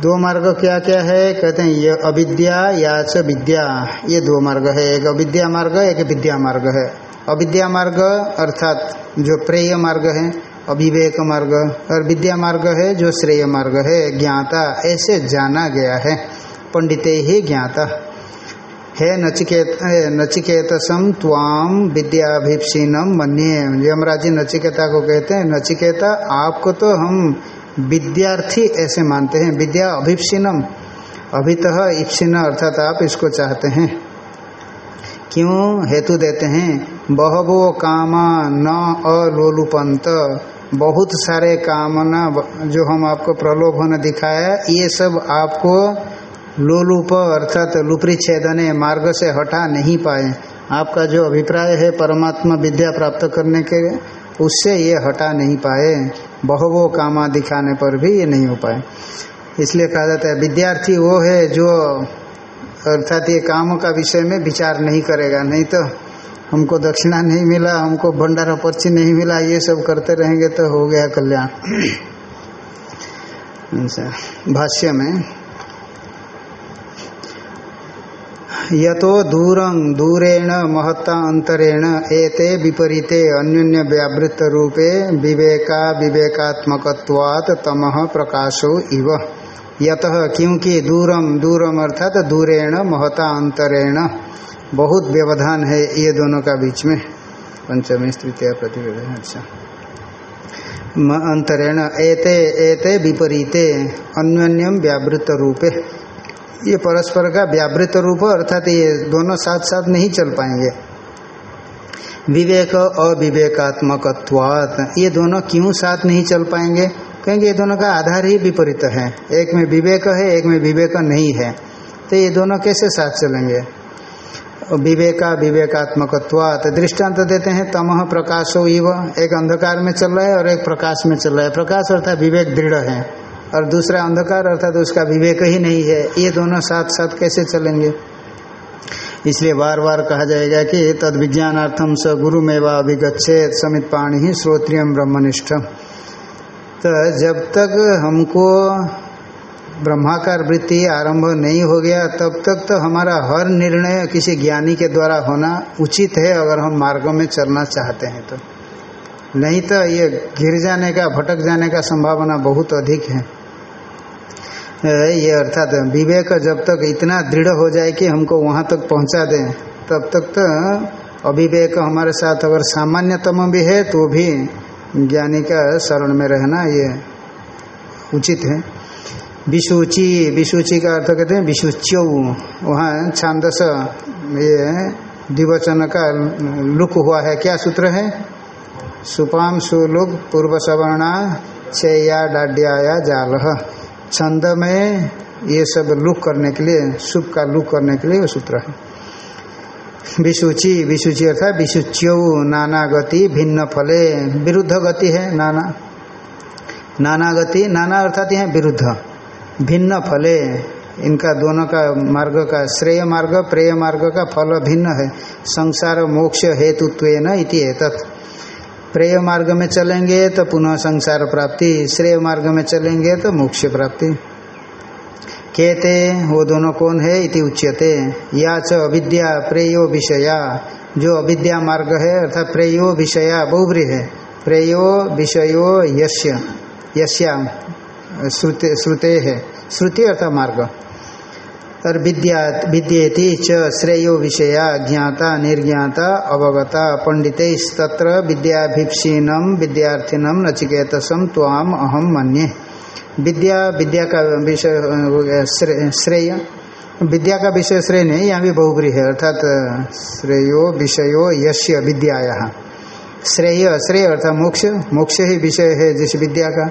A: दो मार्ग क्या क्या है? कहते हैं, ये अविद्या, या च विद्या। ये दो मार्ग है। एक अविद्या मार्ग, एक विद्या मार्ग है। अविद्या मार्ग अर्थात जो प्रेय मार्ग है अविवेक मार्ग और विद्या मार्ग है जो श्रेय मार्ग है, ज्ञाता, ऐसे जाना गया है, पंडिते ही ज्ञाता। हे नचिकेत नचिकेतसम त्वाम विद्याभिप्सीनम मन्ये। यमराज जी नचिकेता को कहते हैं, नचिकेता, आपको तो हम विद्यार्थी ऐसे मानते हैं, विद्या अभिप्सिनम अभितः इप्सिन अर्थात आप इसको चाहते हैं। क्यों हेतु देते हैं? बहवो कामा न अलोलुपंत बहुत सारे कामना जो हम आपको प्रलोभन दिखाया, ये सब आपको लोलुप अर्थात लुपरी छेदने मार्ग से हटा नहीं पाए। आपका जो अभिप्राय है परमात्मा विद्या प्राप्त करने के उससे ये हटा नहीं पाए। बहुवो कामा दिखाने पर भी ये नहीं हो पाए। इसलिए कहा जाता है, विद्यार्थी वो है जो अर्थात ये काम का विषय में विचार नहीं करेगा, नहीं तो हमको दक्षिणा नहीं मिला हमको भंडारा पर्ची नहीं मिला ये सब करते रहेंगे तो हो गया कल्याण। अच्छा, भाष्य में यतो दूरं दूरेण महत्ता अंतरेण एते विपरीते अन्योन्य व्यावृत रूपे विवेका विवेकात्मकत्वात् तमः प्रकाशो इव। यतः क्योंकि दूरम दूरम अर्थात दूरेण महता अंतरेण। बहुत व्यवधान है ये दोनों का बीच में। पंचमी तृतीय प्रतिवेद अच्छा। अंतरेण, एते एते विपरीते अन्योन्यम व्यावृत रूपे। ये परस्पर का व्यावृत रूप, अर्थात ये दोनों साथ साथ नहीं चल पाएँगे। विवेक, अविवेकात्मकत्वात्, ये दोनों क्यों साथ नहीं चल पाएँगे? क्योंकि ये दोनों का आधार ही विपरीत है। एक में विवेक है, एक में विवेक नहीं है। तो ये दोनों कैसे साथ चलेंगे? विवेका विवेकात्मकत्वात दृष्टांत तो देते हैं तमह प्रकाशो इव। एक अंधकार में चल रहा है और एक प्रकाश में चल रहा है। प्रकाश अर्थात विवेक दृढ़ है और दूसरा अंधकार अर्थात उसका विवेक ही नहीं है। ये दोनों साथ साथ कैसे चलेंगे? इसलिए बार बार कहा जाएगा कि तद विज्ञानार्थम स गुरु मेवा अभिगछेद समित पाणी ही श्रोत्रियम ब्रह्मनिष्ठ तो जब तक हमको ब्रह्माकार वृत्ति आरंभ नहीं हो गया, तब तक तो हमारा हर निर्णय किसी ज्ञानी के द्वारा होना उचित है अगर हम मार्ग में चलना चाहते हैं तो। नहीं तो ये गिर जाने का, भटक जाने का संभावना बहुत अधिक है। ये अर्थात विवेक जब तक इतना दृढ़ हो जाए कि हमको वहाँ तक पहुँचा दें, तब तक तो अविवेक हमारे साथ अगर सामान्यतम भी है तो भी ज्ञानी का शरण में रहना ये उचित है। विशुचि विशुचि का अर्थ कहते हैं विशुच्यौ। वहाँ छांदस, ये द्विवचन का लुक हुआ है। क्या सूत्र है? सुपाम सुलुक पूर्व सवर्णा छया डाड्याया जाल। छंद में ये सब लुक करने के लिए सुख का लुक करने के लिए वो सूत्र है। विशुचि विशुचि अर्थात विशुच्यौ, नाना गति, भिन्न फले, विरुद्ध गति है, नाना। नाना गति, नाना अर्थात यह विरुद्ध। भिन्न फले। इनका दोनों का मार्ग का श्रेय मार्ग, प्रेय मार्ग का फल भिन्न है। संसार मोक्ष हेतुत्व इति एतत्। प्रेय मार्ग में चलेंगे तो पुनः संसार प्राप्ति। श्रेय मार्ग में चलेंगे तो मोक्ष प्राप्ति। कहते वो दोनों कौन है इति उच्यते। या च अविद्या, प्रेयो विषया। जो अविद्या मार्ग है, अर्थात प्रेयो विषया बहुब्री है। प्रेयो विषयो यश्य यश्या श्रुते है श्रुति अर्थात मार्ग। और विद्या विद्येति च श्रेयो विषया ज्ञाता, निर्ज्ञाता, अवगता पंडित तत्र विद्याभिप्सीनम विद्यार्थिनम नचिकेतसम त्वाम अहम मन्ये। विद्या विद्या का विषय श्रेय विद्या का विषय श्रेय नहीं, यहाँ भी बहुबरी है, अर्थात श्रेयो विषयो यश्य विद्याया। श्रेय श्रेय अर्थात मोक्ष मोक्ष ही विषय है जिस विद्या का।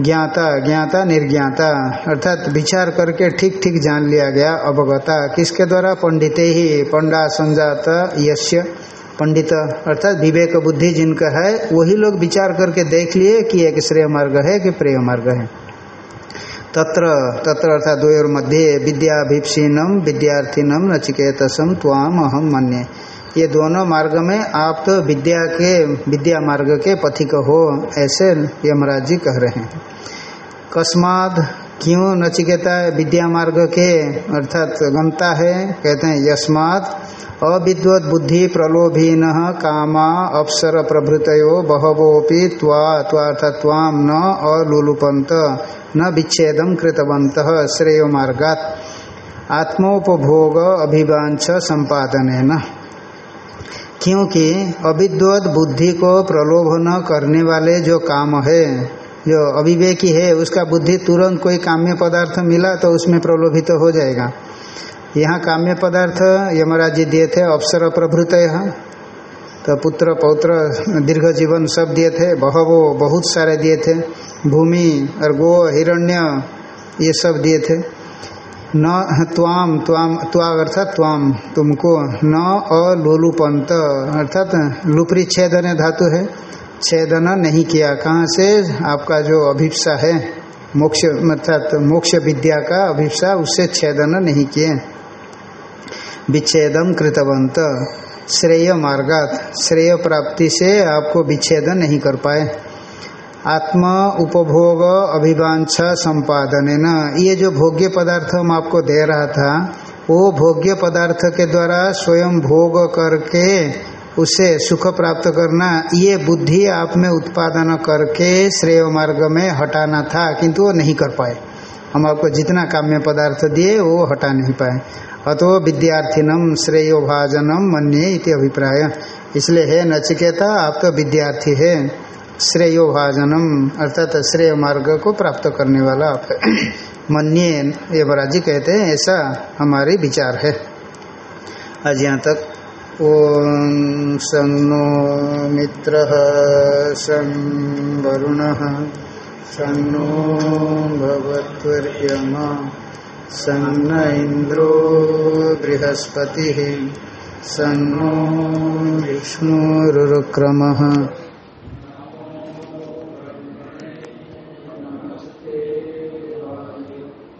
A: ज्ञाता ज्ञाता, निर्ज्ञाता, अर्थात विचार करके ठीक ठीक जान लिया गया अवगता। किसके द्वारा? पंडित ही। पंडा संजात यश्य पंडित, अर्थात विवेक बुद्धि जिनका है, वही लोग विचार करके देख लिए कि एक श्रेय मार्ग है कि प्रेय मार्ग है। तत्र तत्र अर्थात द्वयोर मध्य विद्याभिप्सीनम, विद्यार्थिनम, नचिकेतसम त्वाम अहम मन्ये। ये दोनों मार्ग में आप तो विद्या के, विद्या मार्ग के पथिक हो, ऐसे यमराज जी कह रहे हैं। कस्माद क्यों नचिकेता विद्या मार्ग के, अर्थात गमता है, कहते हैं, यस्मात् अविद्वत बुद्धि प्रलोभीन कामा अप्सर प्रभृतो बहवोपि त्वा अर्थात त्वाम न अलुलुपंत न विच्छेदम कृतवंत श्रेय मार्गात। आत्मोपभोग अभिवांछ संपादन न क्योंकि अविद्वत बुद्धि को प्रलोभन करने वाले जो काम है, जो अविवेकी है, उसका बुद्धि तुरंत कोई काम्य पदार्थ मिला तो उसमें प्रलोभित तो हो जाएगा। यहाँ काम्य पदार्थ यमराज जी दिए थे अवसर प्रभृत तो पुत्र, पौत्र, दीर्घ जीवन सब दिए थे, बहवो बहुत सारे दिए थे, भूमि, और गो हिरण्य, ये सब दिए थे। न, त्वाम त्वाम त्वा अर्थात त्वाम, तुमको न अलोलुपंत, अर्थात लुपरी छेदन धातु है। छेदन नहीं किया। कहाँ से? आपका जो अभिप्सा है, मोक्ष, अर्थात मोक्ष विद्या का अभिप्सा, उससे छेदन नहीं किए। विच्छेदम कृतवंत। श्रेय मार्गात, श्रेय प्राप्ति से आपको विच्छेदन नहीं कर पाए। आत्मा उपभोग अभिवांछा संपादन न ये जो भोग्य पदार्थ हम आपको दे रहा था, वो भोग्य पदार्थ के द्वारा स्वयं भोग करके उसे सुख प्राप्त करना, ये बुद्धि आप में उत्पादन करके श्रेय मार्ग में हटाना था, किंतु वो नहीं कर पाए। हम आपको जितना काम्य पदार्थ दिए, वो हटा नहीं पाए। अतो विद्यार्थिनम श्रेयोभाजनम मन्ये इति अभिप्राय। इसलिए है नचिकेता, आप तो विद्यार्थी है। श्रेयोभाजनम, अर्थात श्रेय मार्ग को प्राप्त करने वाला आप मन्ये ये बराजी कहते हैं, ऐसा हमारे विचार है। आज यहाँ तक, ओम सन्नो मित्र सं वरुण सन्नो भगवत्वर्यमा सन्न इंद्रो बृहस्पति सन्नो विष्णुरुक्रम।